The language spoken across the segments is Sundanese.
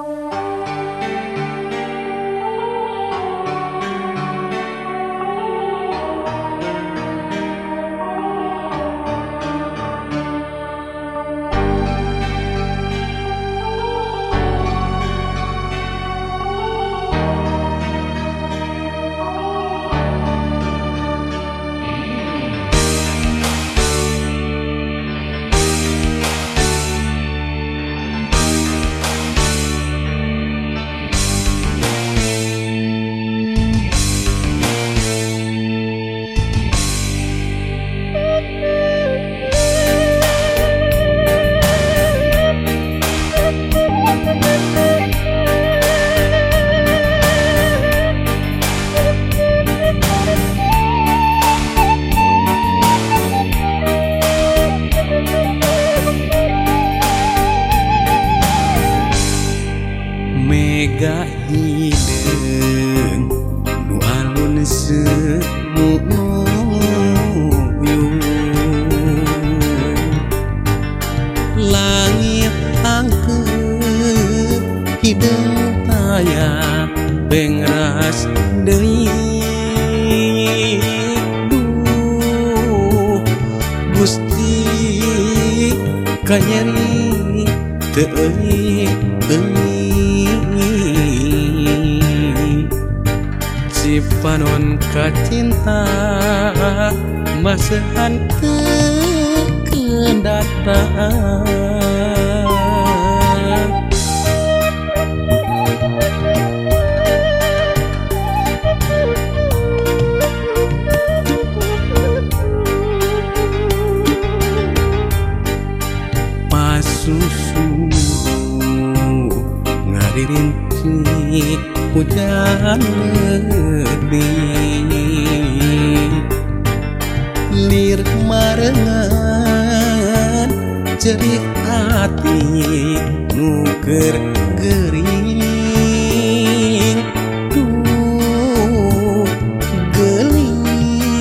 Música bengras Dewi Gusti kanyeri teui teui Cipanon kacinta masahan teu kedatangan susu ngadirinci hujan lebih lir marengan cerik hati nuker gering duh gelis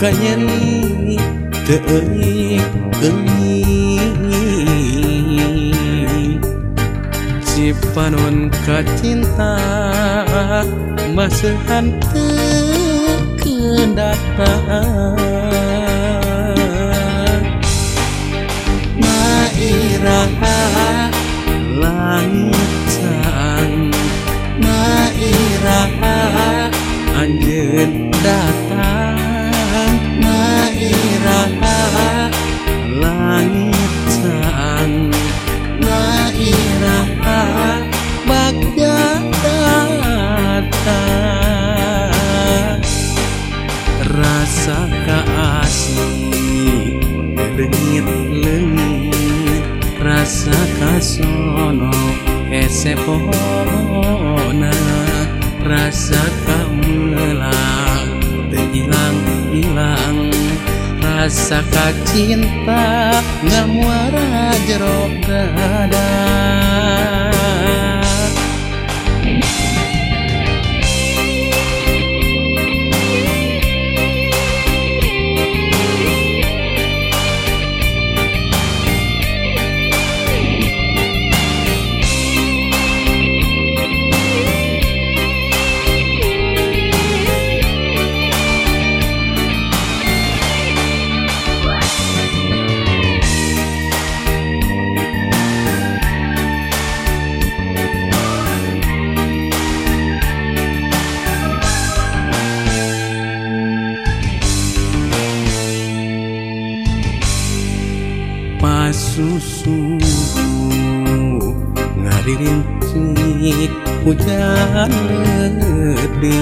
kanyeri teeri gelis di panon kacinta masahan kedatangan. Mairaha langitan Mairaha anjen datang. sono hese pohona rasa kamela hilang hilang. Rasa kacinta ngamuara jero jerok dada. susungguh ngadirintik hujan lebih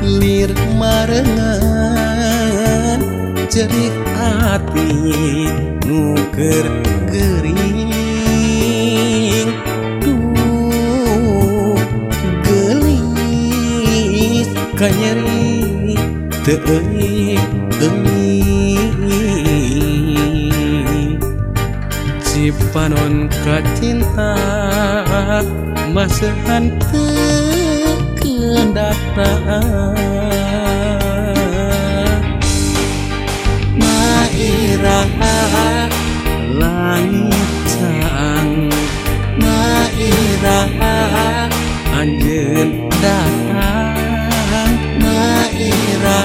lir marengan jerik hati nuker gering duh gelis kanyeri teuing si panon kacinta masahan tekendata Maira lancang Maira anjen datang. Maira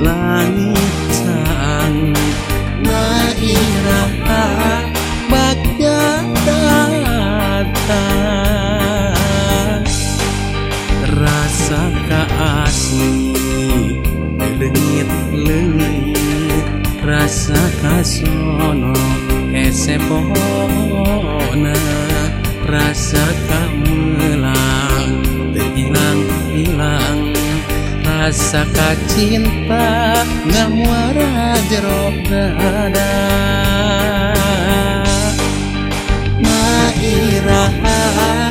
lancang Sono esepona rasa kamulang terhilang hilang rasa kacinta ngamuara jerok dada Mairahan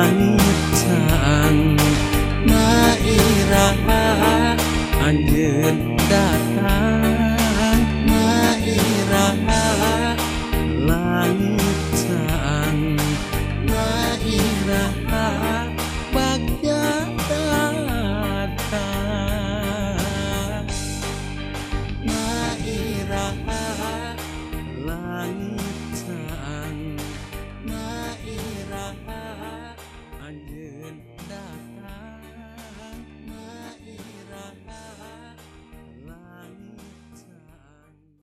Macan Mairama Anjir datang. Mairama Langit